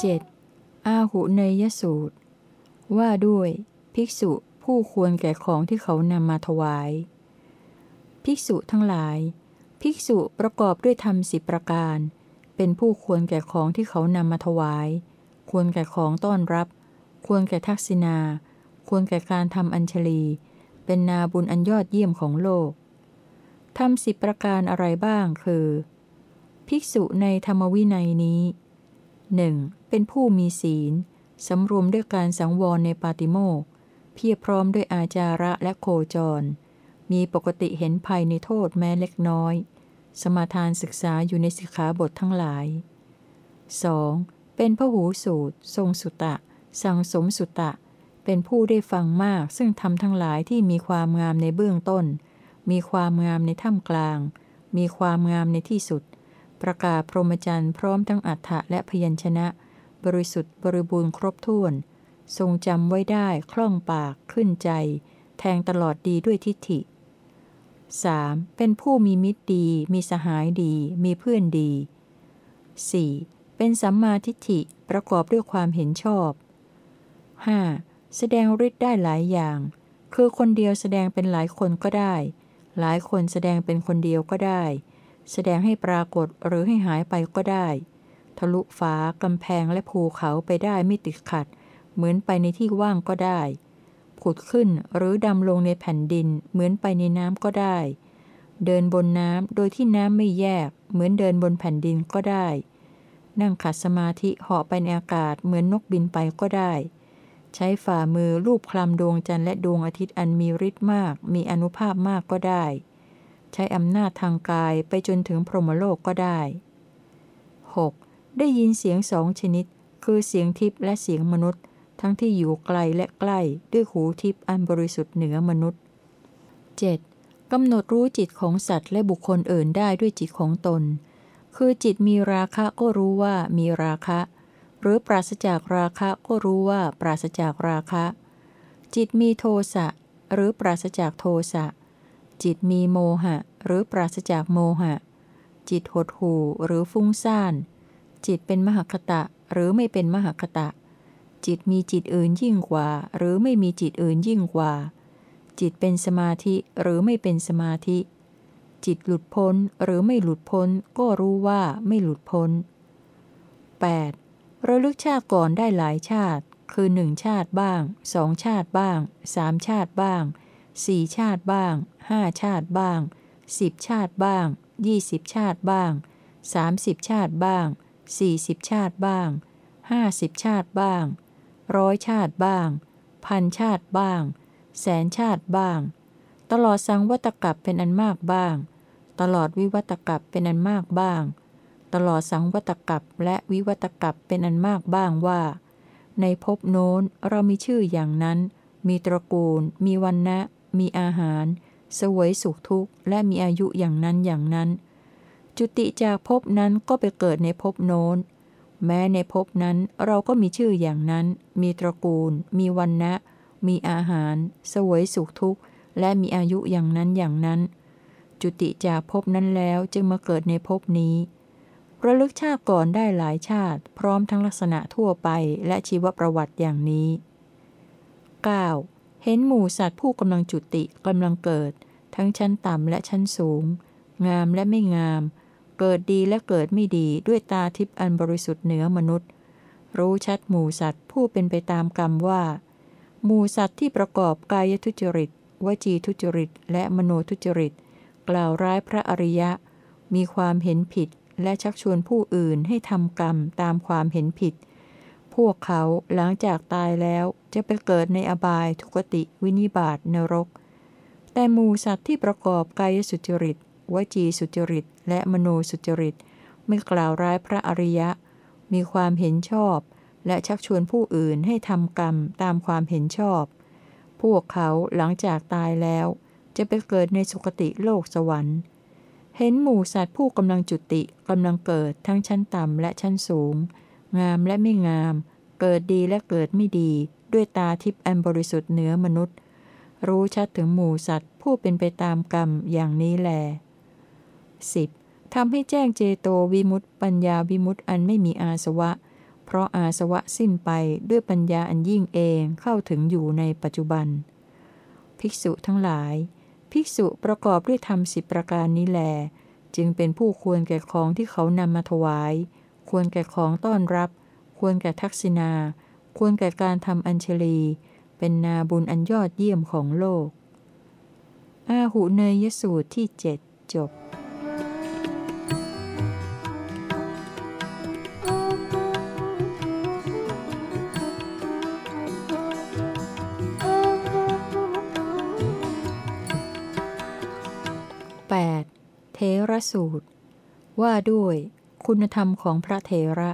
7. อาหุเนยสูตร ว่าด้วย ภิกษุผู้ควรแก่ของที่เขานำมาถวาย ภิกษุทั้งหลาย ภิกษุประกอบด้วยธรรมสิบประการ เป็นผู้ควรแก่ของที่เขานำมาถวาย ควรแก่ของต้อนรับ ควรแก่ทักษิณา ควรแก่การทำอัญชลี เป็นนาบุญอันยอดเยี่ยมของโลกทำสิบประการอะไรบ้างคือ ภิกษุในธรรมวินัยนี้หนึ่ง เป็นผู้มีศีล สำรวมด้วยการสังวรในปาติโมกเพียรพร้อมด้วยอาจาระและโคจร มีปกติเห็นภัยในโทษแม้เล็กน้อย สมาทานศึกษาอยู่ในสิกขาบททั้งหลาย 2. เป็นพหูสูตร ทรงสุตะ สังสมสุตะ เป็นผู้ได้ฟังมากซึ่งทำทั้งหลายที่มีความงามในเบื้องต้น มีความงามในถ้ำกลาง มีความงามในที่สุด ประกาศพรหมจรรย์พร้อมทั้งอัฏฐะและพยัญชนะ บริสุทธิ์บริบูรณ์ครบถ้วน ทรงจำไว้ได้คล่องปากขึ้นใจ แทงตลอดดีด้วยทิฏฐิ 3. เป็นผู้มีมิตรดี มีสหายดี มีเพื่อนดี 4. เป็นสัมมาทิฏฐิประกอบด้วยความเห็นชอบ 5. แสดงฤทธิ์ได้หลายอย่าง คือคนเดียวแสดงเป็นหลายคนก็ได้ หลายคนแสดงเป็นคนเดียวก็ได้ แสดงให้ปรากฏหรือให้หายไปก็ได้ ทะลุฟ้ากำแพงและภูเขาไปได้ไม่ติดขัด เหมือนไปในที่ว่างก็ได้ ผุดขึ้นหรือดำลงในแผ่นดิน เหมือนไปในน้ำก็ได้ เดินบนน้ำโดยที่น้ำไม่แยก เหมือนเดินบนแผ่นดินก็ได้ นั่งขัดสมาธิเหาะไปในอากาศเหมือนนกบินไปก็ได้ ใช้ฝ่ามือรูปคลำดวงจันทร์และดวงอาทิตย์อันมีฤทธิ์มาก มีอนุภาพมากก็ได้ ใช้อำนาจทางกายไปจนถึงพรหมโลกก็ได้ 6. ได้ยินเสียงสองชนิด คือเสียงทิพย์และเสียงมนุษย์ ทั้งที่อยู่ไกลและใกล้ด้วยหูทิพย์อันบริสุทธิ์เหนือมนุษย์ 7. กำหนดรู้จิตของสัตว์และบุคคลอื่นได้ด้วยจิตของตน คือจิตมีราคะก็รู้ว่ามีราคะ หรือปราศจากราคะก็รู้ว่าปราศจากราคะ จิตมีโทสะหรือปราศจากโทสะ จิตมีโมหะ หรือปราศจากโมหะ จิตหดหู่หรือฟุ้งซ่าน จิตเป็นมหคตะหรือไม่เป็นมหคตะ จิตมีจิตอื่นยิ่งกว่า หรือไม่มีจิตอื่นยิ่งกว่า จิตเป็นสมาธิหรือไม่เป็นสมาธิ จิตหลุดพ้นหรือไม่หลุดพ้นก็รู้ว่าไม่หลุดพ้น 8. ระลึกชาติก่อนได้หลายชาติ คือหนึ่งชาติบ้างสองชาติบ้างสามชาติบ้างสี่ชาติบ้างห้าชาติบ้างสิบชาติบ้างยี่สิบชาติบ้างสามสิบชาติบ้าง สี่สิบชาติบ้างห้าสิบชาติบ้าง ร้อยชาติบ้าง พันชาติบ้าง แสนชาติบ้าง ตลอดสังวัตกับเป็นอันมากบ้าง ตลอดวิวัตกับเป็นอันมากบ้าง ตลอดสังวัตกับและวิวัตกับเป็นอันมากบ้างว่า ในภพโน้นเรามีชื่ออย่างนั้น มีตระกูล มีวันนะมีอาหาร สวยสุขทุกข์ และมีอายุอย่างนั้นอย่างนั้น จุติจากภพนั้นก็ไปเกิดในภพโน้น แม้ในภพนั้นเราก็มีชื่ออย่างนั้น มีตระกูล มีวันนะมีอาหาร สวยสุขทุกข์ และมีอายุอย่างนั้นอย่างนั้น จุติจากภพนั้นแล้วจึงมาเกิดในภพนี้ ระลึกชาติก่อนได้หลายชาติ พร้อมทั้งลักษณะทั่วไปและชีวประวัติอย่างนี้ 9. เห็นหมู่สัตว์ผู้กำลังจุติกำลังเกิด ทั้งชั้นต่ำและชั้นสูง งามและไม่งาม เกิดดีและเกิดไม่ดีด้วยตาทิพย์อันบริสุทธิ์เหนือมนุษย์ รู้ชัดหมู่สัตว์ผู้เป็นไปตามกรรมว่า หมู่สัตว์ที่ประกอบกายทุจริต วจีทุจริต และมโนทุจริต กล่าวร้ายพระอริยะ มีความเห็นผิดและชักชวนผู้อื่นให้ทำกรรมตามความเห็นผิด พวกเขาหลังจากตายแล้วจะไปเกิดในอบายทุกติวินิบาตนรก แต่หมูสัตว์ที่ประกอบกายสุจริต วจีสุจริต และมโนสุจริต ไม่กล่าวร้ายพระอริยะ มีความเห็นชอบ และชักชวนผู้อื่นให้ทำกรรมตามความเห็นชอบ พวกเขาหลังจากตายแล้ว จะไปเกิดในสุคติโลกสวรรค์ เห็นหมู่สัตว์ผู้กำลังจุติกำลังเกิดทั้งชั้นต่ำและชั้นสูง งามและไม่งาม เกิดดีและเกิดไม่ดี ด้วยตาทิพย์อันบริสุทธิ์เหนือมนุษย์รู้ชัดถึงหมู่สัตว์ผู้เป็นไปตามกรรมอย่างนี้แล 10. ทำให้แจ้งเจโตวิมุตต์ปัญญาวิมุตต์อันไม่มีอาสวะ เพราะอาสวะสิ้นไปด้วยปัญญาอันยิ่งเองเข้าถึงอยู่ในปัจจุบัน ภิกษุทั้งหลาย ภิกษุประกอบด้วยธรรมสิบประการนี้แล จึงเป็นผู้ควรแก่ของที่เขานำมาถวาย ควรแก่ของต้อนรับ ควรแก่ทักษิณาควรแก่การทำอัญชลี เป็นนาบุญอันยอดเยี่ยมของโลก อาหุเนยสูตรที่เจ็ดจบ เทระสูตร ว่าด้วยคุณธรรมของพระเทระ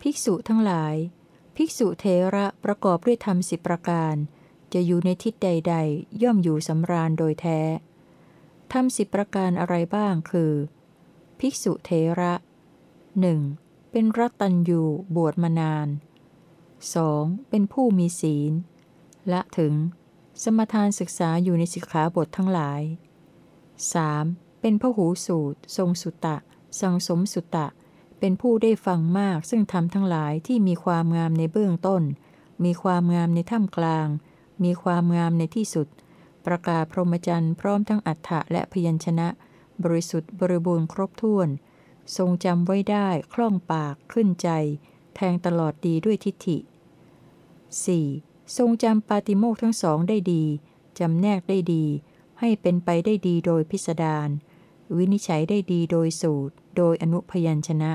ภิกษุทั้งหลาย ภิกษุเทระประกอบด้วยธรรมสิบประการ จะอยู่ในทิศใด ๆ ย่อมอยู่สำราญโดยแท้ธรรมสิบประการอะไรบ้างคือ ภิกษุเทระหนึ่งเป็นรัตตัญยูบวชมานาน 2. เป็นผู้มีศีลละถึง สมทานศึกษาอยู่ในสิกขาบททั้งหลาย 3. เป็นพหูสูตร ทรงสุตะสังสมสุตะ เป็นผู้ได้ฟังมากซึ่งทำทั้งหลายที่มีความงามในเบื้องต้น มีความงามในท่ามกลาง มีความงามในที่สุด ประกาศพรหมจรรย์พร้อมทั้งอัฏฐะและพยัญชนะ บริสุทธิ์บริบูรณ์ครบถ้วน ทรงจำไว้ได้คล่องปากขึ้นใจ แทงตลอดดีด้วยทิฏฐิ 4. ทรงจำปาติโมกทั้งสองได้ดีจำแนกได้ดี ให้เป็นไปได้ดีโดยพิสดาร วินิจฉัยได้ดีโดยสูตร โดยอนุพยัญชนะ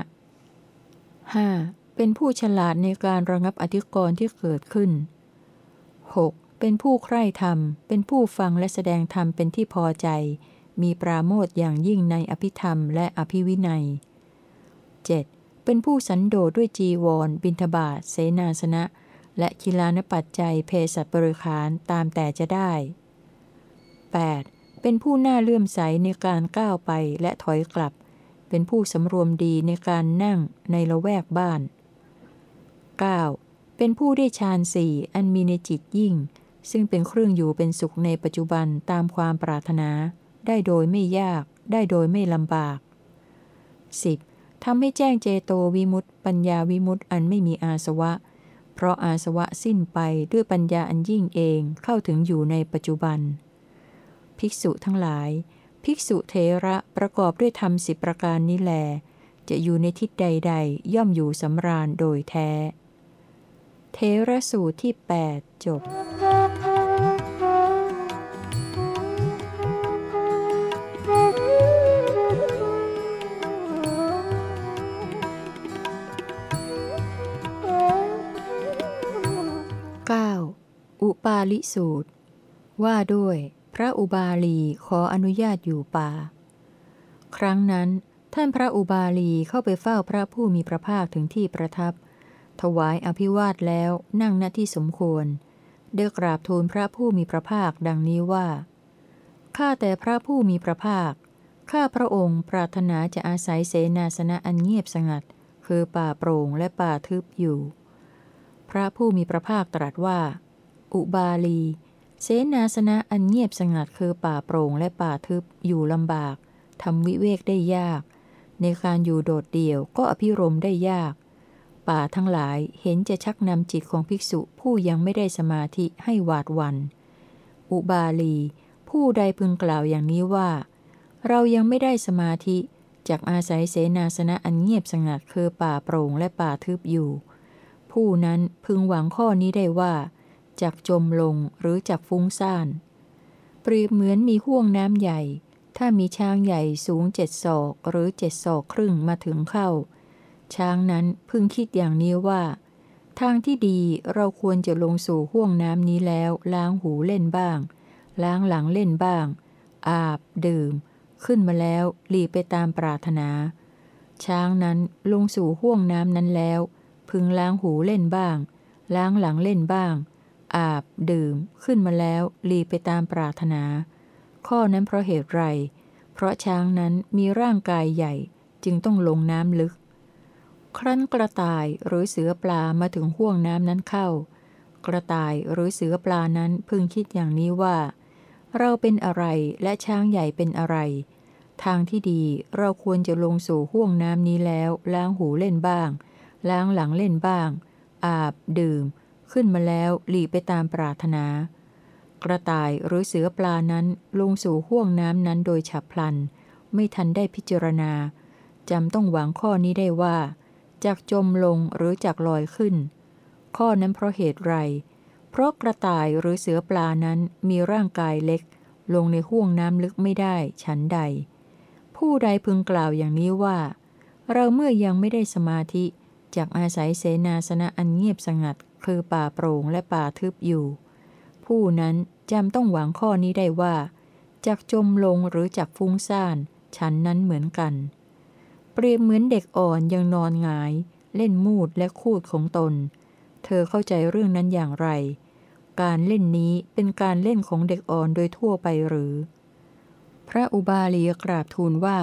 5. เป็นผู้ฉลาดในการระงับอธิกรณ์ที่เกิดขึ้น 6. เป็นผู้ใคร่ธรรม เป็นผู้ฟังและแสดงธรรมเป็นที่พอใจ มีปราโมทอย่างยิ่งในอภิธรรมและอภิวินัย 7. เป็นผู้สันโดษด้วยจีวร บินทบาทเสนาสนะ และคิลานปัจจัยเพศบริขารตามแต่จะได้ 8. เป็นผู้น่าเลื่อมใสในการก้าวไปและถอยกลับ เป็นผู้สำรวมดีในการนั่งในละแวกบ้าน 9. เป็นผู้ได้ฌานสี่อันมีในจิตยิ่ง ซึ่งเป็นเครื่องอยู่เป็นสุขในปัจจุบันตามความปรารถนา ได้โดยไม่ยาก ได้โดยไม่ลำบาก 10. ทำให้แจ้งเจโตวิมุตต์ปัญญาวิมุตต์อันไม่มีอาสวะ เพราะอาสวะสิ้นไปด้วยปัญญาอันยิ่งเองเข้าถึงอยู่ในปัจจุบัน ภิกษุทั้งหลาย ภิกษุเทระประกอบด้วยธรรมสิประการนี้แล จะอยู่ในทิศใดๆ ย่อมอยู่สำราญโดยแท้ เทระสูตรที่ 8 จบ 9. อุปาลิสูตร ว่าด้วย พระอุบาลีขออนุญาตอยู่ป่า ครั้งนั้น ท่านพระอุบาลีเข้าไปเฝ้าพระผู้มีพระภาคถึงที่ประทับ ถวายอภิวาทแล้วนั่งณที่สมควรได้กราบทูลพระผู้มีพระภาคดังนี้ว่า ข้าแต่พระผู้มีพระภาค ข้าพระองค์ปรารถนาจะอาศัยเสนาสนะอันเงียบสงัด คือป่าโปร่งและป่าทึบอยู่ พระผู้มีพระภาคตรัสว่า อุบาลี เสนาสนะอันเงียบสงัดคือป่าโปร่งและป่าทึบอยู่ลำบากทำวิเวกได้ยาก ในการอยู่โดดเดี่ยวก็อภิรมได้ยาก ป่าทั้งหลายเห็นจะชักนำจิตของภิกษุผู้ยังไม่ได้สมาธิให้หวาดวัน อุบาลี ผู้ใดพึงกล่าวอย่างนี้ว่า เรายังไม่ได้สมาธิจากอาศัยเสนาสนะอันเงียบสงัดคือป่าโปร่งและป่าทึบอยู่ ผู้นั้นพึงหวังข้อนี้ได้ว่า จากจมลงหรือจากฟุ้งซ่าน เปรียบเหมือนมีห่วงน้ำใหญ่ ถ้ามีช้างใหญ่สูงเจ็ดศอกหรือเจ็ดศอกครึ่งมาถึงเข้า ช้างนั้นพึงคิดอย่างนี้ว่า ทางที่ดีเราควรจะลงสู่ห่วงน้ำนี้แล้วล้างหูเล่นบ้าง ล้างหลังเล่นบ้าง อาบ ดื่ม ขึ้นมาแล้วหลีไปตามปรารถนา ช้างนั้นลงสู่ห่วงน้ำนั้นแล้ว พึงล้างหูเล่นบ้างล้างหลังเล่นบ้าง อาบ ดื่ม ขึ้นมาแล้วลีไปตามปรารถนา ข้อนั้นเพราะเหตุไร เพราะช้างนั้นมีร่างกายใหญ่จึงต้องลงน้ำลึก ครั้นกระต่ายหรือเสือปลามาถึงห่วงน้ำนั้นเข้า กระต่ายหรือเสือปลานั้นพึงคิดอย่างนี้ว่า เราเป็นอะไรและช้างใหญ่เป็นอะไร ทางที่ดีเราควรจะลงสู่ห่วงน้ำนี้แล้ว ล้างหูเล่นบ้าง ล้างหลังเล่นบ้าง อาบ ดื่ม ขึ้นมาแล้วหลีไปตามปรารถนา กระต่ายหรือเสือปลานั้นลงสู่ห่วงน้ำนั้นโดยฉับพลัน ไม่ทันได้พิจารณาจำต้องหวังข้อนี้ได้ว่าจากจมลงหรือจากลอยขึ้น ข้อนั้นเพราะเหตุไร เพราะกระต่ายหรือเสือปลานั้นมีร่างกายเล็ก ลงในห่วงน้ำลึกไม่ได้ฉันใด ผู้ใดพึงกล่าวอย่างนี้ว่า เราเมื่อยังไม่ได้สมาธิจากอาศัยเสนาสนะอันเงียบสงัด คือป่าโปร่งและป่าทึบอยู่ ผู้นั้นจำต้องหวังข้อนี้ได้ว่าจากจมลงหรือจากฟุ้งซ่านฉันนั้นเหมือนกัน เปรียบเหมือนเด็กอ่อนยังนอนหงาย เล่นมูดและคูดของตน เธอเข้าใจเรื่องนั้นอย่างไร การเล่นนี้เป็นการเล่นของเด็กอ่อนโดยทั่วไปหรือ พระอุบาลีกราบทูลว่า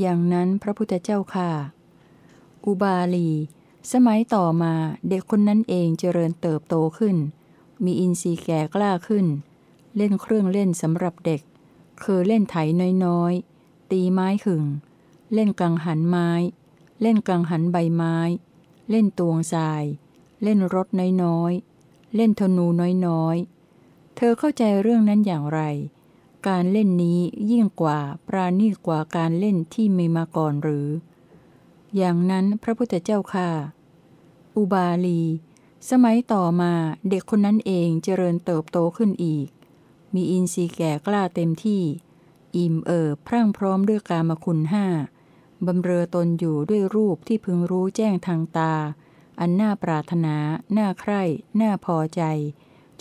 อย่างนั้นพระพุทธเจ้าค่ะ อุบาลี สมัยต่อมาเด็กคนนั้นเองเจริญเติบโตขึ้น มีอินทรีย์แก่กล้าขึ้น เล่นเครื่องเล่นสำหรับเด็ก คือเล่นไถน้อยๆ ตีไม้ขึง เล่นกังหันไม้ เล่นกังหันใบไม้ เล่นตวงทราย เล่นรถน้อยๆ เล่นธนูน้อยๆ เธอเข้าใจเรื่องนั้นอย่างไร การเล่นนี้ยิ่งกว่าปราณีกว่าการเล่นที่มีมาก่อนหรือ อย่างนั้นพระพุทธเจ้าค่ะ อุบาลี สมัยต่อมาเด็กคนนั้นเองเจริญเติบโตขึ้นอีก มีอินทรีย์แก่กล้าเต็มที่ อิ่มเอิบพรั่งพร้อมด้วยกามคุณห้าบำเรอตนอยู่ด้วยรูปที่พึงรู้แจ้งทางตา อันน่าปรารถนา น่าใคร่ น่าพอใจ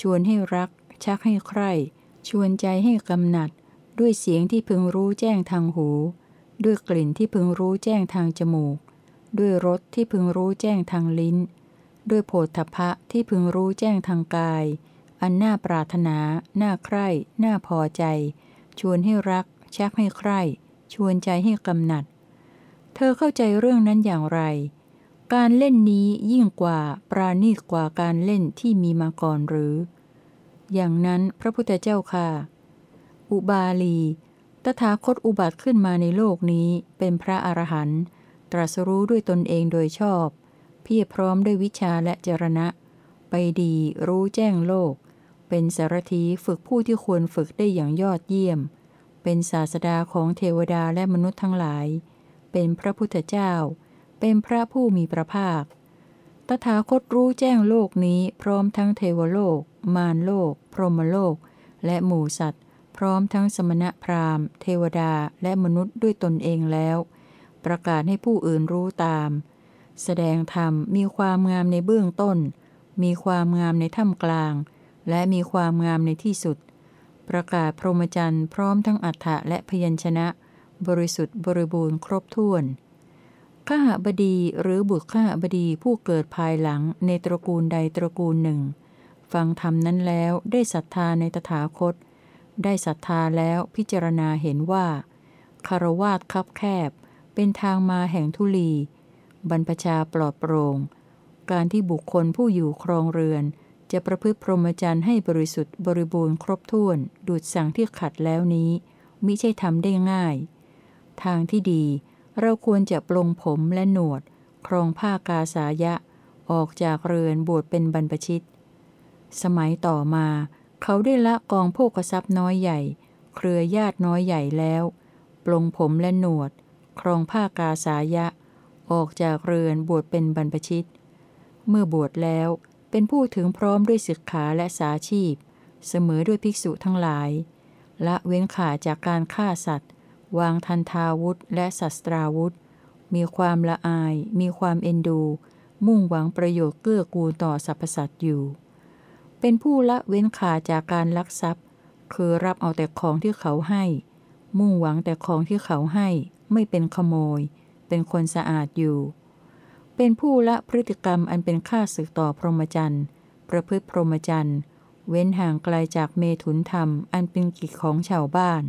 ชวนให้รัก ชักให้ใคร่ ชวนใจให้กำหนัด ด้วยเสียงที่พึงรู้แจ้งทางหู ด้วยกลิ่นที่พึงรู้แจ้งทางจมูก ด้วยรสที่พึงรู้แจ้งทางลิ้น ด้วยโผฏฐพะที่พึงรู้แจ้งทางกาย อันน่าปรารถนา น่าใคร่ น่าพอใจ ชวนให้รัก ชักให้ใคร่ ชวนใจให้กำหนัด เธอเข้าใจเรื่องนั้นอย่างไร การเล่นนี้ยิ่งกว่าปราณีกว่าการเล่นที่มีมาก่อนหรือ อย่างนั้นพระพุทธเจ้าค่ะ อุบาลี ตถาคตอุบัติขึ้นมาในโลกนี้เป็นพระอรหันต์ตรัสรู้ด้วยตนเองโดยชอบ เพียรพร้อมด้วยวิชาและจรณะ ไปดีรู้แจ้งโลก เป็นสารถีฝึกผู้ที่ควรฝึกได้อย่างยอดเยี่ยม เป็นศาสดาของเทวดาและมนุษย์ทั้งหลาย เป็นพระพุทธเจ้า เป็นพระผู้มีพระภาค ตถาคตรู้แจ้งโลกนี้พร้อมทั้งเทวโลก มารโลก พรหมโลก และหมู่สัตว์ พร้อมทั้งสมณะพราหมณ์ เทวดาและมนุษย์ด้วยตนเองแล้ว ประกาศให้ผู้อื่นรู้ตาม แสดงธรรมมีความงามในเบื้องต้น มีความงามในท่ามกลาง และมีความงามในที่สุด ประกาศพรหมจรรย์พร้อมทั้งอัฏฐะและพยัญชนะ บริสุทธิ์บริบูรณ์ครบถ้วนข้าบดีหรือบุตรข้าบดีผู้เกิดภายหลังในตระกูลใดตระกูลหนึ่ง ฟังธรรมนั้นแล้วได้ศรัทธาในตถาคต ได้ศรัทธาแล้วพิจารณาเห็นว่าคารวาสคับแคบ เป็นทางมาแห่งทุลี บรรพชาปลอดโปรง่ง การที่บุคคลผู้อยู่ครองเรือน จะประพฤติพรหมจรรย์ให้บริสุทธิ์บริบูรณ์ครบถ้วน ดูดสั่งที่ขัดแล้วนี้มิใช่ทำได้ง่าย ทางที่ดีเราควรจะปลงผมและหนวด ครองผ้ากาสายะ ออกจากเรือนบวชเป็นบรรพชิต สมัยต่อมา เขาได้ละกองโภกทรัพย์น้อยใหญ่ เครือญาติน้อยใหญ่แล้ว ปลงผมและหนวด ครองผ้ากาสายะ ออกจากเรือนบวชเป็นบรรพชิต เมื่อบวชแล้วเป็นผู้ถึงพร้อมด้วยศึกขาและสาชีพ เสมอด้วยภิกษุทั้งหลาย ละเว้นขาจากการฆ่าสัตว์ วางทันทาวุธและศัตราวุธ มีความละอาย มีความเอ็นดู มุ่งหวังประโยชน์เกื้อกูลต่อสรรพสัตว์อยู่ เป็นผู้ละเว้นขาจากการลักทรัพย์ คือรับเอาแต่ของที่เขาให้ มุ่งหวังแต่ของที่เขาให้ ไม่เป็นขโมย เป็นคนสะอาดอยู่ เป็นผู้ละพฤติกรรมอันเป็นค่าศึกต่อพรหมจรรย์ประพฤติพรหมจรรย์เว้นห่างไกลจากเมถุนธรรมอันเป็นกิจของชาวบ้าน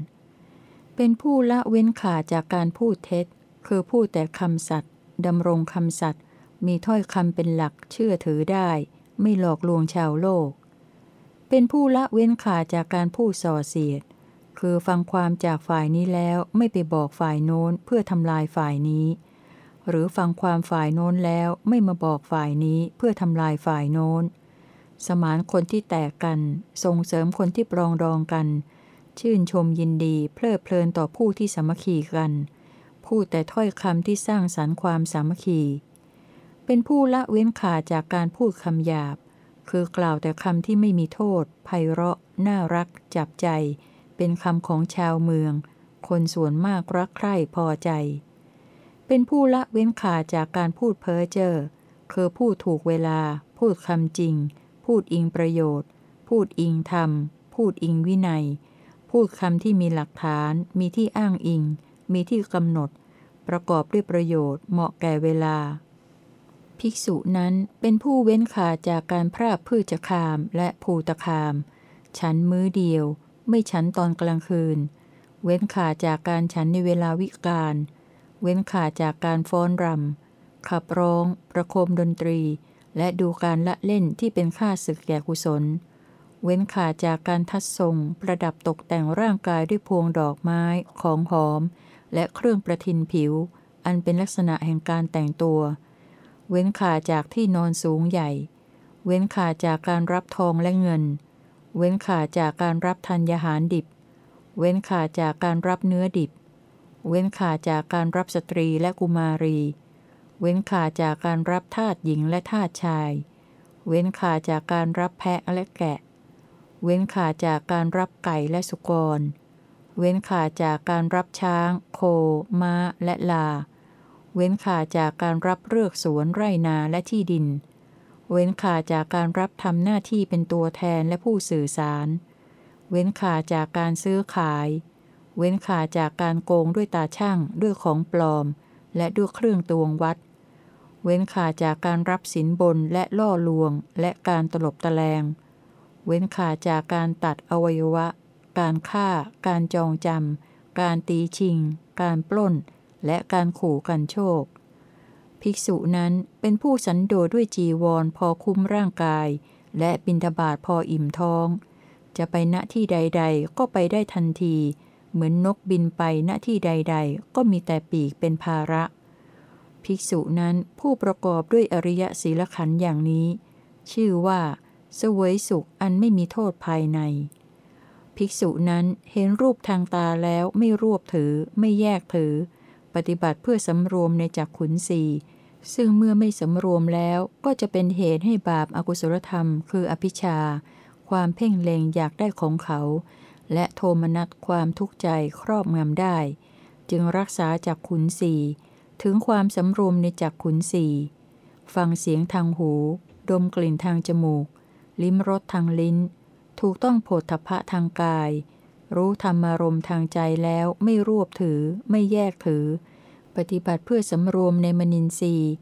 เป็นผู้ละเว้นขาดจากการพูดเท็จ คือพูดแต่คำสัตย์ดำรงคำสัตย์มีถ้อยคำเป็นหลักเชื่อถือได้ ไม่หลอกลวงชาวโลก เป็นผู้ละเว้นขาดจากการพูดส่อเสียด คือฟังความจากฝ่ายนี้แล้วไม่ไปบอกฝ่ายโน้นเพื่อทำลายฝ่ายนี้ หรือฟังความฝ่ายโน้นแล้วไม่มาบอกฝ่ายนี้เพื่อทำลายฝ่ายโน้น สมานคนที่แตกกัน ส่งเสริมคนที่ปรองดองกัน ชื่นชมยินดีเพลิดเพลินต่อผู้ที่สามัคคีกัน พูดแต่ถ้อยคำที่สร้างสรรค์ความสามัคคี เป็นผู้ละเว้นขาดจากการพูดคำหยาบ คือกล่าวแต่คำที่ไม่มีโทษ ไพเราะ น่ารัก จับใจ เป็นคำของชาวเมือง คนส่วนมากรักใคร่พอใจ เป็นผู้ละเว้นขาจากการพูดเพ้อเจ้อคือพูดถูกเวลา พูดคำจริง พูดอิงประโยชน์ พูดอิงธรรม พูดอิงวินัย พูดคำที่มีหลักฐาน มีที่อ้างอิง มีที่กำหนด ประกอบด้วยประโยชน์ เหมาะแก่เวลา ภิกษุนั้นเป็นผู้เว้นขาจากการพรากพืชคามและภูตคาม ฉันมื้อเดียว ไม่ฉันตอนกลางคืน เว้นขาจากการฉันในเวลาวิกาลเว้นขาจากการฟ้อนรำขับร้อง ประโคมดนตรี และดูการละเล่นที่เป็นค่าศึกแก่กุศล เว้นขาจากการทัดทรงประดับตกแต่งร่างกายด้วยพวงดอกไม้ของหอม และเครื่องประทินผิว อันเป็นลักษณะแห่งการแต่งตัว เว้นขาดจากที่นอนสูงใหญ่ เว้นขาดจากการรับทองและเงิน เว้นขาดจากการรับธัญญาหารดิบ เว้นขาดจากการรับเนื้อดิบ เว้นขาดจากการรับสตรีและกุมารี เว้นขาดจากการรับทาสหญิงและทาสชาย เว้นขาดจากการรับแพะและแกะ เว้นขาดจากการรับไก่และสุกร เว้นขาดจากการรับช้าง โค ม้า และลา เว้นขาดจากการรับเลือกสวนไร่นาและที่ดิน เว้นขาดจากการรับทำหน้าที่เป็นตัวแทนและผู้สื่อสาร เว้นขาดจากการซื้อขาย เว้นขาดจากการโกงด้วยตาช่างด้วยของปลอม และด้วยเครื่องตวงวัด เว้นขาดจากการรับสินบนและล่อลวง และการตลบตะแลง เว้นขาดจากการตัดอวัยวะ การฆ่า การจองจำการตีชิง การปล้น และการขู่กันโชค ภิกษุนั้นเป็นผู้สันโดษด้วยจีวรพอคุ้มร่างกาย และบินทบาทพออิ่มท้อง จะไปณที่ใด ๆ ก็ไปได้ทันที เหมือนนกบินไปณที่ใด ๆ ก็มีแต่ปีกเป็นภาระ ภิกษุนั้นผู้ประกอบด้วยอริยศีลขันธ์อย่างนี้ ชื่อว่าสวยสุขอันไม่มีโทษภายใน ภิกษุนั้นเห็นรูปทางตาแล้วไม่รวบถือ ไม่แยกถือ ปฏิบัติเพื่อสำรวมในจักขุนสีซึ่งเมื่อไม่สำรวมแล้วก็จะเป็นเหตุให้บาปอากุศลธรรม คืออภิชา ความเพ่งเล็งอยากได้ของเขา และโทมนัสความทุกข์ใจครอบงำได้ จึงรักษาจักขุนสีถึงความสำรวมในจักขุนสีฟังเสียงทางหู ดมกลิ่นทางจมูก ลิ้มรสทางลิ้น ถูกต้องโผฏฐพะทางกาย รู้ธรรมารมณ์ทางใจแล้วไม่รวบถือ ไม่แยกถือ ปฏิบัติเพื่อสำรวมในมนินทรีย์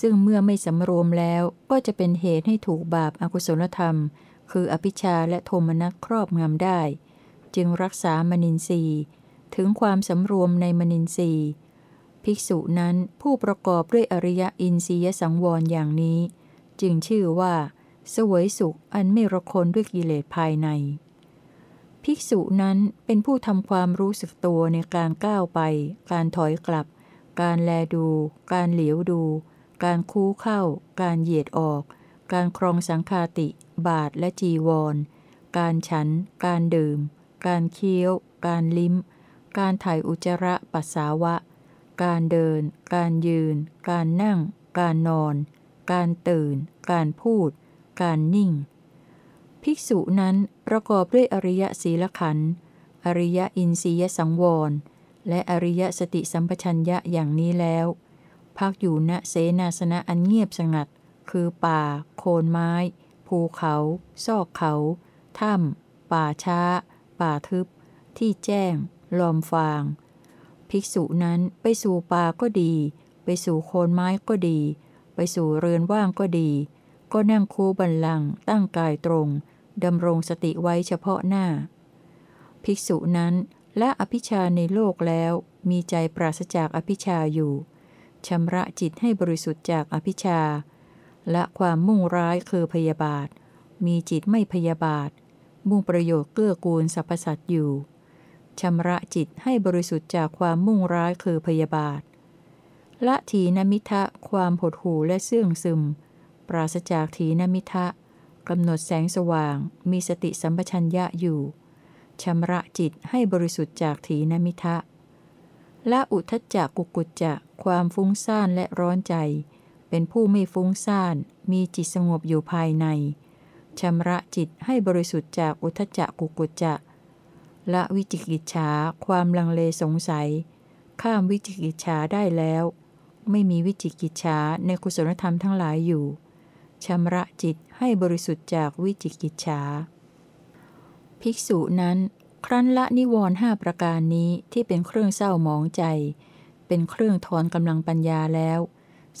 ซึ่งเมื่อไม่สำรวมแล้วก็จะเป็นเหตุให้ถูกบาปอากุศลธรรม คืออภิชาและโทมนัสครอบงำได้ จึงรักษามนินทรีย์ ถึงความสำรวมในมนินทรีย์ ภิกษุนั้นผู้ประกอบด้วยอริยอินทรียสังวรอย่างนี้ จึงชื่อว่า สวยสุขอันไม่ระคนด้วยกิเลสภายใน ภิกษุนั้นเป็นผู้ทำความรู้สึกตัวในการก้าวไป การถอยกลับ การแลดู การเหลียวดู การคู้เข้า การเหยียดออก การครองสังคาติ บาทและจีวร การฉัน การดื่ม การเคี้ยว การลิ้ม การถ่ายอุจจาระปัสสาวะ การเดิน การยืน การนั่ง การนอน การตื่น การพูด การนิ่ง ภิกษุนั้นประกอบด้วยอริยศีลขันธ์อริยอินทรียสังวร และอริยสติสัมปชัญญะอย่างนี้แล้วพักอยู่ณเสนาสนะอันเงียบสงัด คือป่า โคนไม้ ภูเขา ซอกเขา ถ้ำ ป่าช้า ป่าทึบ ที่แจ้ง ลอมฟาง ภิกษุนั้นไปสู่ป่าก็ดี ไปสู่โคนไม้ก็ดี ไปสู่เรือนว่างก็ดี ก็นั่งคูบันลังตั้งกายตรง ดำรงสติไว้เฉพาะหน้า ภิกษุนั้นละอภิชาในโลกแล้วมีใจปราศจากอภิชาอยู่ชำระจิตให้บริสุทธิ์จากอภิชา และความมุ่งร้ายคือพยาบาท มีจิตไม่พยาบาท มุ่งประโยชน์เกื้อกูลสรรพสัตว์อยู่ชำระจิตให้บริสุทธิ์จากความมุ่งร้ายคือพยาบาทละถีนมิทะความหดหู่และเสื่องซึม ปราศจากถีนมิทะ กำหนดแสงสว่าง มีสติสัมปชัญญะอยู่ชำระจิตให้บริสุทธิ์จากถีนมิทะละอุทจจะกุกุจจะความฟุ้งซ่านและร้อนใจ เป็นผู้ไม่ฟุ้งซ่าน มีจิตสงบอยู่ภายในชำระจิตให้บริสุทธิ์จากอุทจจะกุกุจจะละวิจิกิจฉาความลังเลสงสัย ข้ามวิจิกิจฉาได้แล้ว ไม่มีวิจิกิจฉาในกุศลธรรมทั้งหลายอยู่ชำระจิต ให้บริสุทธิ์จากวิจิกิจฉาภิกษุนั้น ครั้นละนิวรห้าประการนี้ที่เป็นเครื่องเศร้าหมองใจ เป็นเครื่องทอนกำลังปัญญาแล้ว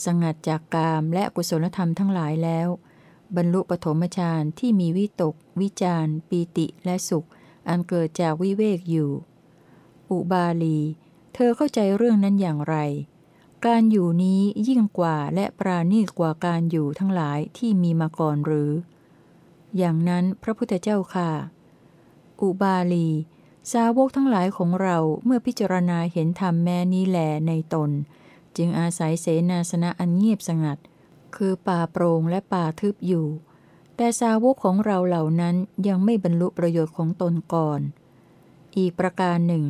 สงัดจากกามและกุศลธรรมทั้งหลายแล้ว บรรลุปฐมฌานที่มีวิตก วิจารปีติและสุข อันเกิดจากวิเวกอยู่ อุบาลี เธอเข้าใจเรื่องนั้นอย่างไร การอยู่นี้ยิ่งกว่าและปราณีกว่าการอยู่ทั้งหลายที่มีมาก่อนหรือ อย่างนั้นพระพุทธเจ้าค่ะ อุบาลี สาวกทั้งหลายของเราเมื่อพิจารณาเห็นธรรมแม้นี้แหลในตน จึงอาศัยเสนาสนะอันเงียบสงัด คือป่าโปร่งและป่าทึบอยู่ แต่สาวกของเราเหล่านั้นยังไม่บรรลุประโยชน์ของตนก่อน อีกประการหนึ่ง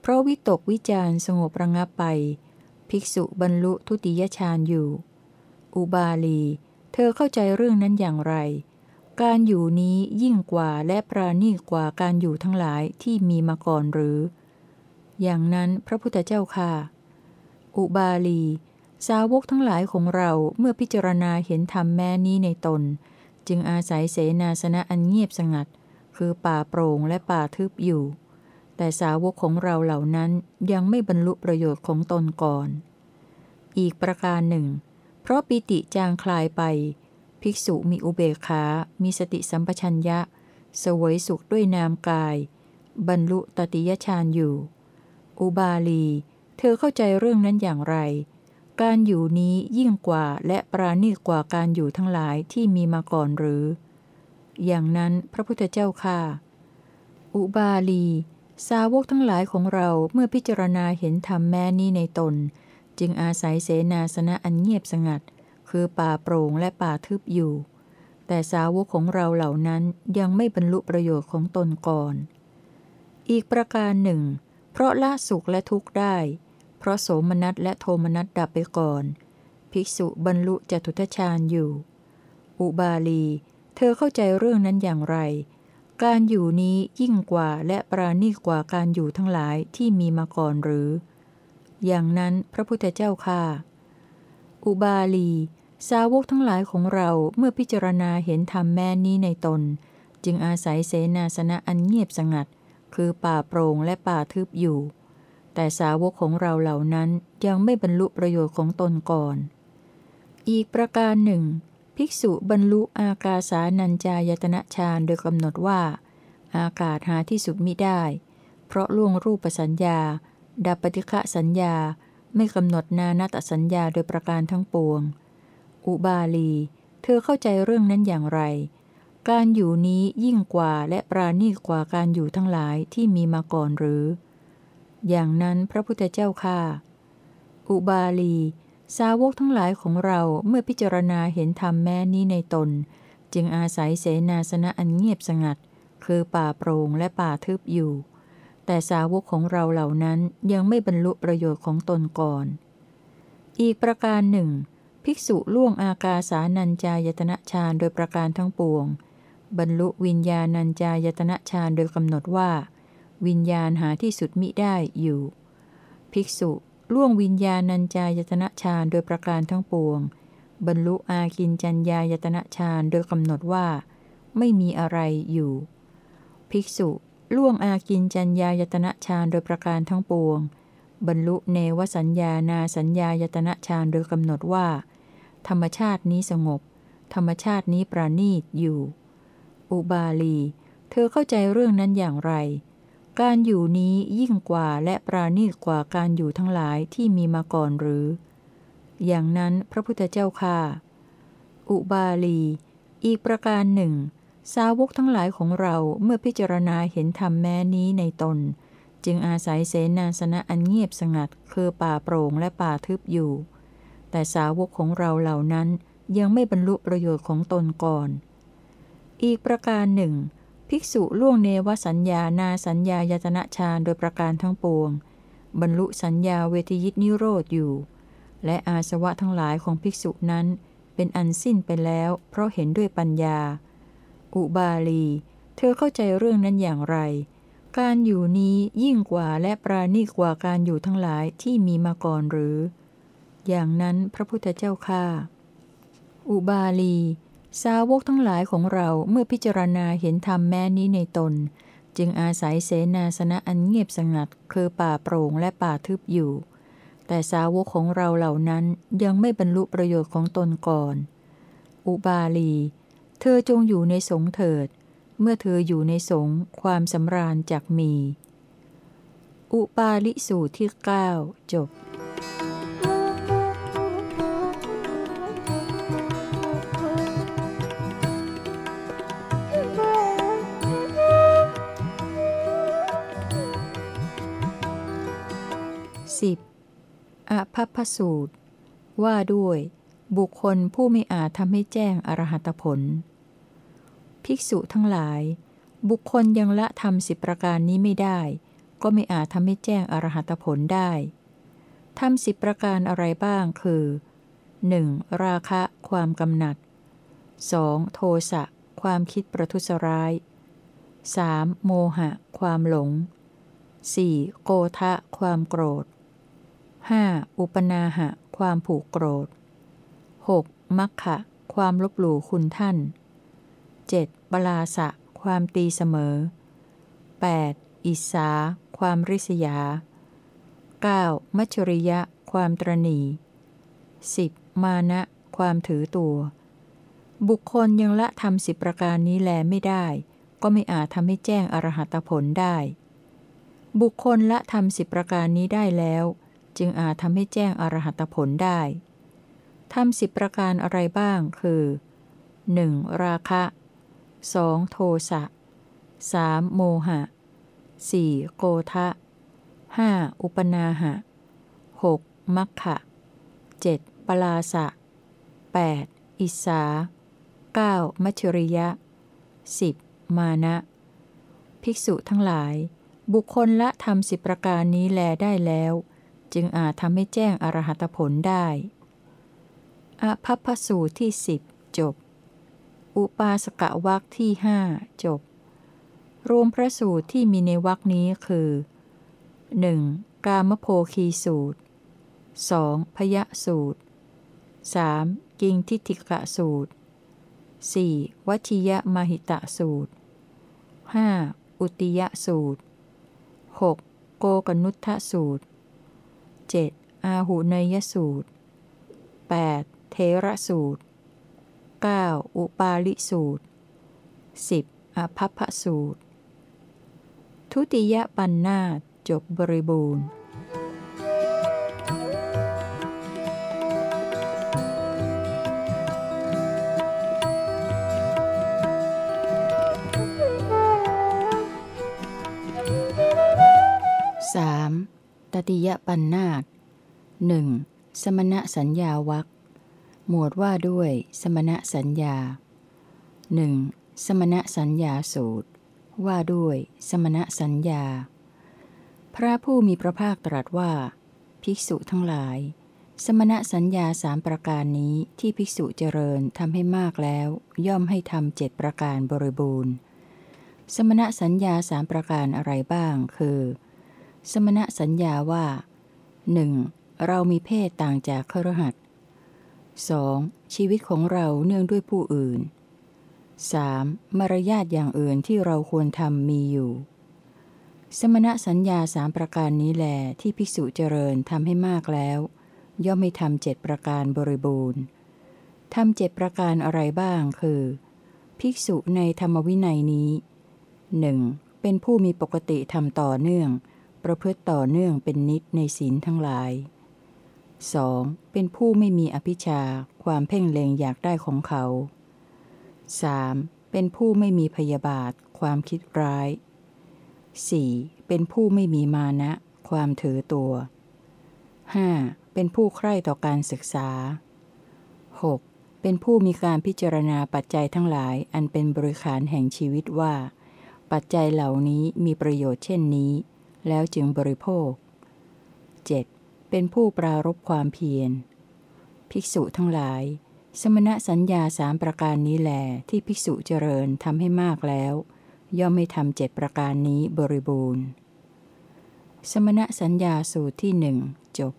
เพราะวิตกวิจารสงบระงับไป ภิกษุบรรลุทุติยฌานอยู่ อุบาลี เธอเข้าใจเรื่องนั้นอย่างไร การอยู่นี้ยิ่งกว่าและปราณีกว่าการอยู่ทั้งหลายที่มีมาก่อนหรือ อย่างนั้นพระพุทธเจ้าค่ะ อุบาลี สาวกทั้งหลายของเราเมื่อพิจารณาเห็นธรรมแม้นี้ในตน จึงอาศัยเสนาสนะอันเงียบสงัด คือป่าโปร่งและป่าทึบอยู่ แต่สาวกของเราเหล่านั้นยังไม่บรรลุประโยชน์ของตนก่อน อีกประการหนึ่ง เพราะปิติจางคลายไป ภิกษุมีอุเบกขา มีสติสัมปชัญญะ สวยสุขด้วยนามกาย บรรลุตติยฌานอยู่ อุบาลี เธอเข้าใจเรื่องนั้นอย่างไร การอยู่นี้ยิ่งกว่าและปราณีกว่าการอยู่ทั้งหลายที่มีมาก่อนหรือ อย่างนั้นพระพุทธเจ้าค่ะ อุบาลี สาวกทั้งหลายของเราเมื่อพิจารณาเห็นธรรมแม้นี้ในตน จึงอาศัยเสนาสนะอันเงียบสงัด คือป่าโปร่งและป่าทึบอยู่ แต่สาวกของเราเหล่านั้นยังไม่บรรลุประโยชน์ของตนก่อน อีกประการหนึ่ง เพราะละสุขและทุกข์ได้ เพราะโสมนัสและโทมนัสดับไปก่อน ภิกษุบรรลุจตุทชาญอยู่ อุบาลี เธอเข้าใจเรื่องนั้นอย่างไร การอยู่นี้ยิ่งกว่าและปราณีกว่าการอยู่ทั้งหลายที่มีมาก่อนหรือ อย่างนั้นพระพุทธเจ้าค่าอุบาลี สาวกทั้งหลายของเราเมื่อพิจารณาเห็นธรรมแม่นี้ในตน จึงอาศัยเสนาสนะอันเงียบสงัด คือป่าโปร่งและป่าทึบอยู่ แต่สาวกของเราเหล่านั้นยังไม่บรรลุประโยชน์ของตนก่อน อีกประการหนึ่ง ภิกษุบรรลุอากาสานัญจายตนะฌานโดยกำหนดว่า อากาศหาที่สุดมิได้ เพราะล่วงรูปสัญญา ดับปฏิฆะสัญญาไม่กำหนดนานาตสัญญาโดยประการทั้งปวง อุบาลี เธอเข้าใจเรื่องนั้นอย่างไร การอยู่นี้ยิ่งกว่าและปราณีกว่าการอยู่ทั้งหลายที่มีมาก่อนหรือ อย่างนั้นพระพุทธเจ้าค่าอุบาลี สาวกทั้งหลายของเราเมื่อพิจารณาเห็นธรรมแม้นี้ในตน จึงอาศัยเสนาสนะอันเงียบสงัด คือป่าโปร่งและป่าทึบอยู่ แต่สาวกของเราเหล่านั้นยังไม่บรรลุประโยชน์ของตนก่อน อีกประการหนึ่ง ภิกษุล่วงอากาสานัญจายตนะฌานโดยประการทั้งปวง บรรลุวิญญาณัญจายตนะฌานโดยกำหนดว่า วิญญาณหาที่สุดมิได้อยู่ ภิกษุ ล่วงวิญญาณัญจายตนะฌานโดยประการทั้งปวง บรรลุอาคินจัญญายตนะฌานโดยกำหนดว่า ไม่มีอะไรอยู่ ภิกษุล่วงอากินจัญญายตนะฌานโดยประการทั้งปวง บรรลุเนวสัญญานาสัญญายตนะฌานโดยกำหนดว่า ธรรมชาตินี้สงบ ธรรมชาตินี้ประณีตอยู่ อุบาลี เธอเข้าใจเรื่องนั้นอย่างไร การอยู่นี้ยิ่งกว่าและปราณีตกว่าการอยู่ทั้งหลายที่มีมาก่อนหรือ อย่างนั้นพระพุทธเจ้าค่ะ อุบาลี อีกประการหนึ่ง สาวกทั้งหลายของเราเมื่อพิจารณาเห็นธรรมแม้นี้ในตน จึงอาศัยเสนาสนะอันเงียบสงัด คือป่าโปร่งและป่าทึบอยู่ แต่สาวกของเราเหล่านั้นยังไม่บรรลุประโยชน์ของตนก่อน อีกประการหนึ่ง ภิกษุล่วงเนวสัญญานาสัญญายตนะฌานโดยประการทั้งปวง บรรลุสัญญาเวทยิตนิโรธอยู่ และอาสวะทั้งหลายของภิกษุนั้น เป็นอันสิ้นไปแล้ว เพราะเห็นด้วยปัญญา อุบาลี เธอเข้าใจเรื่องนั้นอย่างไร การอยู่นี้ยิ่งกว่าและปราณีกว่าการอยู่ทั้งหลายที่มีมาก่อนหรือ อย่างนั้นพระพุทธเจ้าข้าอุบาลี สาวกทั้งหลายของเราเมื่อพิจารณาเห็นธรรมแม้นี้ในตน จึงอาศัยเสนาสนะอันเงียบสงัด คือป่าโปร่งและป่าทึบอยู่ แต่สาวกของเราเหล่านั้นยังไม่บรรลุประโยชน์ของตนก่อน อุบาลี เธอจงอยู่ในสงเถิด เมื่อเธออยู่ในสงความสำราญจากมี อุปาลิสูตรที่ 9 จบ 10. อภัพพสูตร ว่าด้วย บุคคลผู้ไม่อาจทำให้แจ้งอรหัตผล ภิกษุทั้งหลาย บุคคลยังละทำสิบประการนี้ไม่ได้ ก็ไม่อาจทำให้แจ้งอรหัตผลได้ทำสิบประการอะไรบ้างคือ 1. ราคะ ความกำหนัด 2. โทสะ ความคิดประทุษร้าย 3. โมหะ ความหลง 4. โกทะ ความโกรธ 5. อุปนาหะ ความผูกโกรธ 6. มัคคะความลบหลู่คุณท่าน 7. บลาสะ ความตีเสมอ 8. อิสา ความริษยา 9. มัชริยะ ความตรณี 10. มานะ ความถือตัว บุคคลยังละทำสิบประการนี้แลไม่ได้ ก็ไม่อาจทำให้แจ้งอรหัตผลได้ บุคคลละทำสิบประการนี้ได้แล้ว จึงอาจทำให้แจ้งอรหัตผลได้ทำสิบประการอะไรบ้าง คือ 1. ราคะ 2. โทสะ 3. โมหะ 4. โกทะ 5. อุปนาหะ 6. มัคคะ 7. ปลาสะ 8. อิสา 9. มัชริยะ 10. มานะ ภิกษุทั้งหลาย บุคคลละทำสิบประการนี้แลได้แล้ว จึงอาจทำให้แจ้งอรหัตผลได้อภัพพสูตรที่สิบจบ อุปาสกวักที่หจบ รวมพระสูตรที่มีในวักนี้คือ 1. กามโพคีสูตร 2. พยะสูตร 3. กิงทิฏฐิกะสูตร 4. วัชิยมหิตะสูตร 5. อุติยสูตร 6. โกกนุทธสูตร 7. อาหูเนยสูตร 8. เทระสูตร 9. อุปาลิสูตร 10. อภัพสูตร ทุติยปันนาจบบริบูรณ์ 3. ตติยปันนาตหนึ่งสมณสัญญาวักหมวดว่าด้วยสมณสัญญาหนึ่งสมณสัญญาสูตร ว่าด้วยสมณสัญญา พระผู้มีพระภาคตรัสว่า ภิกษุทั้งหลาย สมณสัญญาสามประการนี้ที่ภิกษุเจริญทำให้มากแล้ว ย่อมให้ทำเจ็ดประการบริบูรณ์ สมณสัญญาสามประการอะไรบ้าง คือ สมณสัญญาว่าหนึ่งเรามีเพศต่างจากครหัส 2. ชีวิตของเราเนื่องด้วยผู้อื่น 3. มารยาทอย่างอื่นที่เราควรทำมีอยู่ สมณสัญญาสามประการนี้แหลที่ภิกษุเจริญทำให้มากแล้ว ย่อมไม่ทำเจ็ดประการบริบูรณ์ทำเจ็ดประการอะไรบ้างคือ ภิกษุในธรรมวินัยนี้หนึ่งเป็นผู้มีปกติทำต่อเนื่อง ประพฤติต่อเนื่องเป็นนิดในศีลทั้งหลาย 2. เป็นผู้ไม่มีอภิชาความเพ่งเลงอยากได้ของเขา 3. เป็นผู้ไม่มีพยาบาท ความคิดร้าย 4. เป็นผู้ไม่มีมานะ ความถือตัว 5. เป็นผู้ใคร่ต่อการศึกษา 6. เป็นผู้มีการพิจารณาปัจจัยทั้งหลายอันเป็นบริขารแห่งชีวิตว่า ปัจจัยเหล่านี้มีประโยชน์เช่นนี้ แล้วจึงบริโภค 7. เป็นผู้ปรารบความเพียร ภิกษุทั้งหลาย สมณสัญญาสามประการนี้แหลที่ภิกษุเจริญทำให้มากแล้ว ย่อมไม่ทำเจ็ดประการนี้บริบูรณ์ สมณสัญญาสูตรที่หนึ่งจบ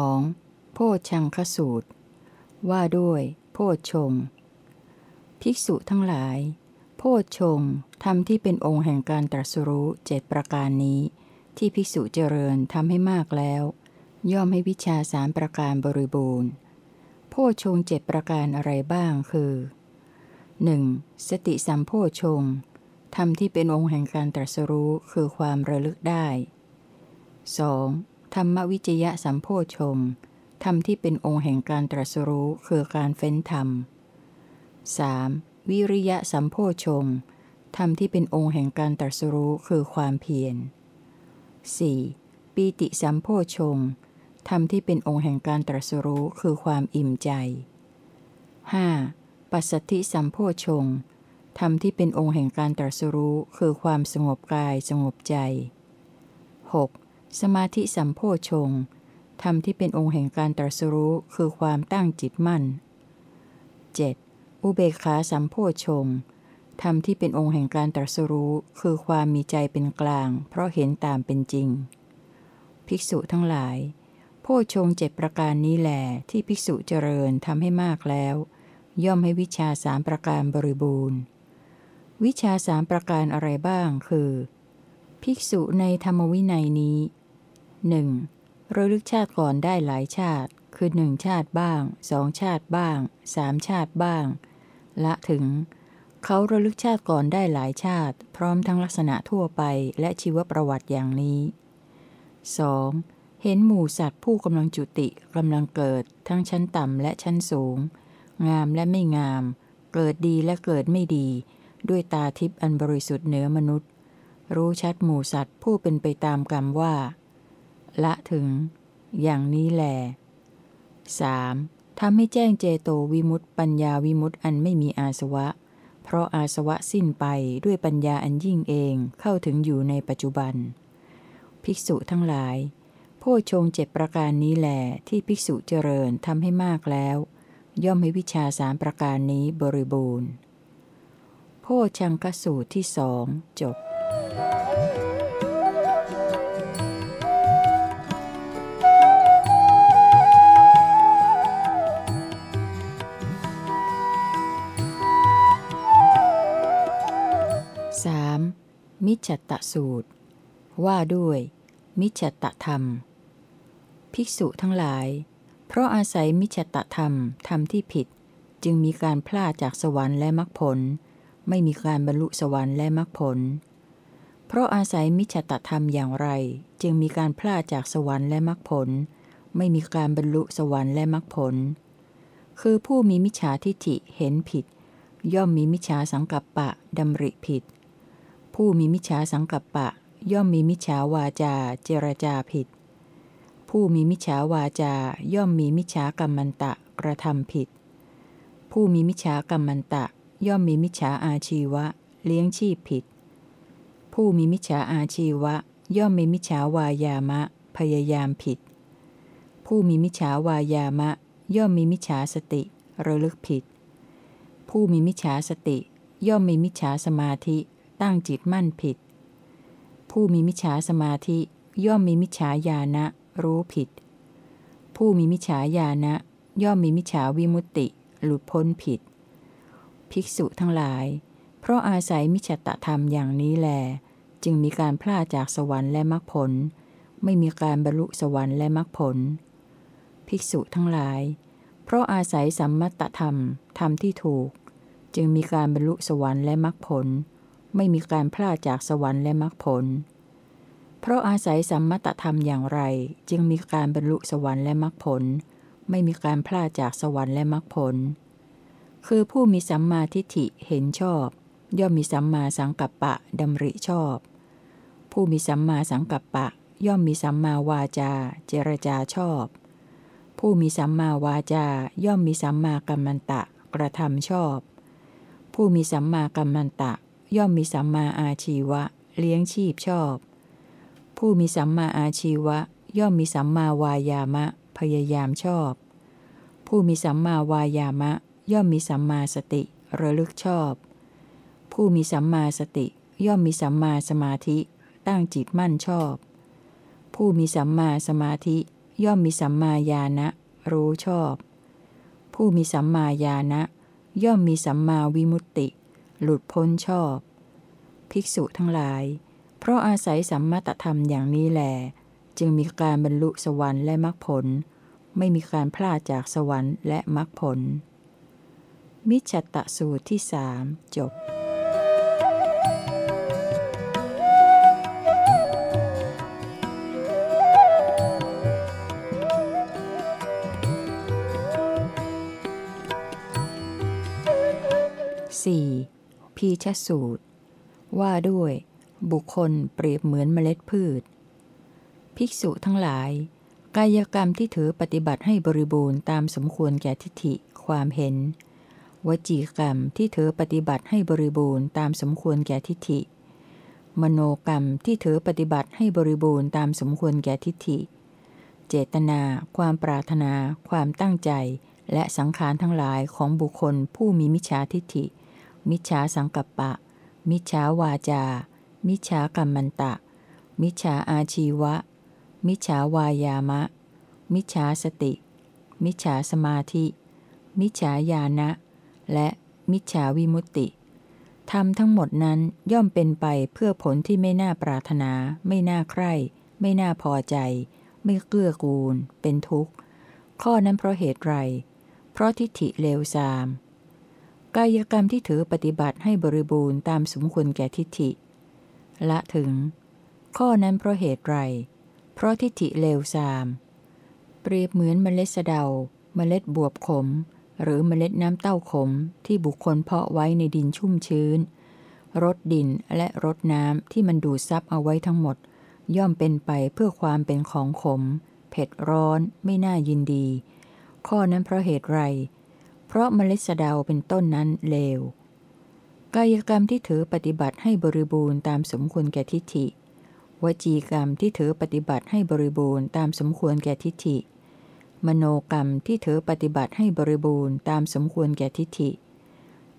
2. โพชังคสูตร ว่าด้วย โพชง ภิกษุทั้งหลาย พชงธรรมที่เป็นองค์แห่งการตรัสรู้เจ็ดประการนี้ ที่ภิกษุเจริญทำให้มากแล้ว ย่อมให้วิชาสามประการบริบูรณ์โพชงเจ็ดประการอะไรบ้างคือ 1. สติสัมโพชงธรรมที่เป็นองค์แห่งการตรัสรู้คือความระลึกได้ 2. ธรรมวิจยะสัมโพชงธรรมที่เป็นองค์แห่งการตรัสรู้คือการเฟ้นธรรม 3. วิริยะสัมโพชงธรรมที่เป็นองค์แห่งการตรัสรู้คือความเพียร 4. ปีติสัมโพชงธรรมที่เป็นองค์แห่งการตรัสรู้คือความอิ่มใจ 5. ปัสสติสัมโพชงธรรมที่เป็นองค์แห่งการตรัสรู้คือความสงบกายสงบใจ 6. สมาธิสัมโพชงธรรมที่เป็นองค์แห่งการตรัสรู้คือความตั้งจิตมั่น 7. อุเบกขาสัมโพชงธรรมที่เป็นองค์แห่งการตรัสรู้คือความมีใจเป็นกลาง เพราะเห็นตามเป็นจริง ภิกษุทั้งหลาย โพชงเจ็ดประการนี้แหลที่ภิกษุเจริญทำให้มากแล้ว ย่อมให้วิชาสามประการบริบูรณ์ วิชาสามประการอะไรบ้างคือ ภิกษุในธรรมวินัยนี้หนึ่งระลึกชาติก่อนได้หลายชาติ คือหนึ่งชาติบ้างสองชาติบ้างสามชาติบ้าง ละถึง เขาระลึกชาติก่อนได้หลายชาติ พร้อมทั้งลักษณะทั่วไปและชีวประวัติอย่างนี้ 2. เห็นหมู่สัตว์ผู้กำลังจุติกำลังเกิด ทั้งชั้นต่ำและชั้นสูง งามและไม่งาม เกิดดีและเกิดไม่ดี ด้วยตาทิพย์อันบริสุทธิ์เหนือมนุษย์ รู้ชัดหมู่สัตว์ผู้เป็นไปตามกรรมว่า ละถึง อย่างนี้แหล 3. ทำให้แจ้งเจโตวิมุตติปัญญาวิมุตติอันไม่มีอาสวะ เพราะอาสวะสิ้นไปด้วยปัญญาอันยิ่งเองเข้าถึงอยู่ในปัจจุบัน ภิกษุทั้งหลาย โพชงเจ็ดประการนี้แหลที่ภิกษุเจริญทำให้มากแล้ว ย่อมให้วิชาสามประการนี้บริบูรณ์ โพชังกสูตรที่สองจบ 3. มิจฉตสูตร ว่าด้วย มิจฉตธรรม ภิกษุทั้งหลาย เพราะอาศัยมิจฉตธรรมธรรมที่ผิด จึงมีการพลาดจากสวรรค์และมรรคผล ไม่มีการบรรลุสวรรค์และมรรคผล เพราะอาศัยมิจฉตธรรมอย่างไร จึงมีการพลาดจากสวรรค์และมรรคผล ไม่มีการบรรลุสวรรค์และมรรคผล คือผู้มีมิจฉาทิฏฐิเห็นผิดย่อมมีมิจฉาสังกัปปะดำริผิด ผู้มีมิจฉาสังกัปปะ ย่อมมีมิจฉาวาจาเจรจาผิด ผู้มีมิจฉาวาจาย่อมมีมิจฉากรรมันตะกระทำผิด ผู้มีมิจฉากรรมันตะ ย่อมมีมิจฉาอาชีวะ เลี้ยงชีพผิด ผู้มีมิจฉาอาชีวะ ย่อมมีมิจฉาวายามะ พยายามผิด ผู้มีมิจฉาวายามะ ย่อมมีมิจฉาสติ ระลึกผิด ผู้มีมิจฉาสติ ย่อมมีมิจฉาสมาธิ ตั้งจิตมั่นผิด ผู้มีมิจฉาสมาธิย่อมมีมิจฉาญาณะรู้ผิด ผู้มีมิจฉาญาณะย่อมมีมิจฉาวิมุตติ หลุดพ้นผิด ภิกษุทั้งหลาย เพราะอาศัยมิจฉตธรรมอย่างนี้แล จึงมีการพลาดจากสวรรค์และมรรคผล ไม่มีการบรรลุสวรรค์และมรรคผล ภิกษุทั้งหลาย เพราะอาศัยสัมมัตธรรมธรรมที่ถูก จึงมีการบรรลุสวรรค์และมรรคผล ไม่มีการพลาดจากสวรรค์และมรรคผล เพราะอาศัยสัมมัตตธรรมอย่างไร จึงมีการบรรลุสวรรค์และมรรคผล ไม่มีการพลาดจากสวรรค์และมรรคผล คือผู้มีสัมมาทิฏฐิเห็นชอบ ย่อมมีสัมมาสังกัปปะดำริชอบ ผู้มีสัมมาสังกัปปะ ย่อมมีสัมมาวาจา เจรจาชอบ ผู้มีสัมมาวาจา ย่อมมีสัมมากัมมันตะ กระทำชอบ ผู้มีสัมมากัมมันตะ ย่อมมีสัมมาอาชีวะ เลี้ยงชีพชอบ ผู้มีสัมมาอาชีวะ ย่อมมีสัมมาวายามะ พยายามชอบ ผู้มีสัมมาวายามะ ย่อมมีสัมมาสติ ระลึกชอบ ผู้มีสัมมาสติ ย่อมมีสัมมาสมาธิ ตั้งจิตมั่นชอบ ผู้มีสัมมาสมาธิ ย่อมมีสัมมาญาณะ รู้ชอบ ผู้มีสัมมาญาณะ ย่อมมีสัมมาวิมุตติ หลุดพ้นชอบ ภิกษุทั้งหลาย เพราะอาศัยสัมมาตธรรมอย่างนี้แหลจึงมีการบรรลุสวรรค์และมรรคผล ไม่มีการพลาดจากสวรรค์และมรรคผล มิจฉตสูตรที่สามจบ พีชสูตร ว่าด้วย บุคคลเปรียบเหมือนเมล็ดพืช ภิกษุทั้งหลาย กายกรรมที่ถือปฏิบัติให้บริบูรณ์ตามสมควรแก่ทิฏฐิความเห็น วจีกรรมที่ถือปฏิบัติให้บริบูรณ์ตามสมควรแก่ทิฏฐิ มโนกรรมที่ถือปฏิบัติให้บริบูรณ์ตามสมควรแก่ทิฏฐิ เจตนา ความปรารถนา ความตั้งใจและสังขารทั้งหลายของบุคคลผู้มีมิจฉาทิฏฐิ มิจฉาสังกัปปะ มิจฉาวาจา มิจฉากรรมันตะ มิจฉาอาชีวะ มิจฉาวายามะ มิจฉาสติ มิจฉาสมาธิ มิจฉาญาณะ และมิจฉาวิมุตติทำทั้งหมดนั้นย่อมเป็นไปเพื่อผลที่ไม่น่าปรารถนา ไม่น่าใคร่ ไม่น่าพอใจ ไม่เกื้อกูล เป็นทุกข์ ข้อนั้นเพราะเหตุไร เพราะทิฏฐิเลวทราม กายกรรมที่ถือปฏิบัติให้บริบูรณ์ตามสมควรแก่ทิฏฐิ ละถึง ข้อนั้นเพราะเหตุไร เพราะทิฏฐิเลวทราม เปรียบเหมือนเมล็ดสะเดา เมล็ดบวบขม หรือเมล็ดน้ำเต้าขมที่บุคคลเพาะไว้ในดินชุ่มชื้นรดดินและรดน้ำที่มันดูดซับเอาไว้ทั้งหมด ย่อมเป็นไปเพื่อความเป็นของขม เผ็ดร้อน ไม่น่ายินดี ข้อนั้นเพราะเหตุไร เพราะเมล็ดสะเดาเป็นต้นนั้นเลว กายกรรมที่ถือปฏิบัติให้บริบูรณ์ตามสมควรแก่ทิฏฐิ วจีกรรมที่ถือปฏิบัติให้บริบูรณ์ตามสมควรแก่ทิฏฐิ มโนกรรมที่ถือปฏิบัติให้บริบูรณ์ตามสมควรแก่ทิฏฐิ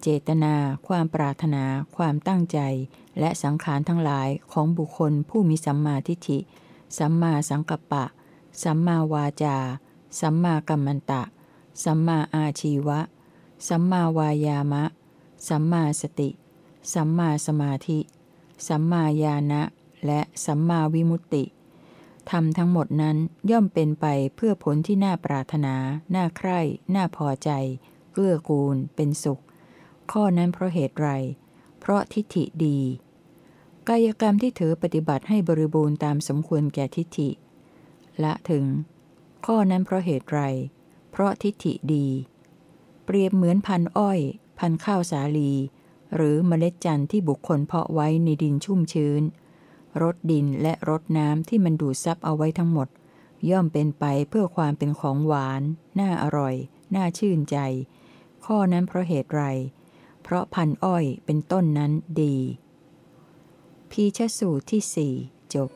เจตนา ความปรารถนา ความตั้งใจ และสังขารทั้งหลายของบุคคลผู้มีสัมมาทิฏฐิ สัมมาสังกัปปะ สัมมาวาจา สัมมากัมมันตะ สัมมาอาชีวะ สัมมาวายามะ สัมมาสติ สัมมาสมาธิ สัมมาญาณะ และสัมมาวิมุตติทำทั้งหมดนั้นย่อมเป็นไปเพื่อผลที่น่าปรารถนา น่าใคร่ น่าพอใจ เกื้อกูล เป็นสุข ข้อนั้นเพราะเหตุไร เพราะทิฏฐิดี กายกรรมที่ถือปฏิบัติให้บริบูรณ์ตามสมควรแก่ทิฏฐิ ละถึง ข้อนั้นเพราะเหตุไร เพราะทิฏฐิดี เปรียบเหมือนพันอ้อย พันข้าวสาลี หรือเมล็ดจันทร์ที่บุคคลเพาะไว้ในดินชุ่มชื้นรดดินและรดน้ำที่มันดูดซับเอาไว้ทั้งหมด ย่อมเป็นไปเพื่อความเป็นของหวาน น่าอร่อย น่าชื่นใจ ข้อนั้นเพราะเหตุไร เพราะพันอ้อยเป็นต้นนั้นดี พีชสูตรที่สี่จบ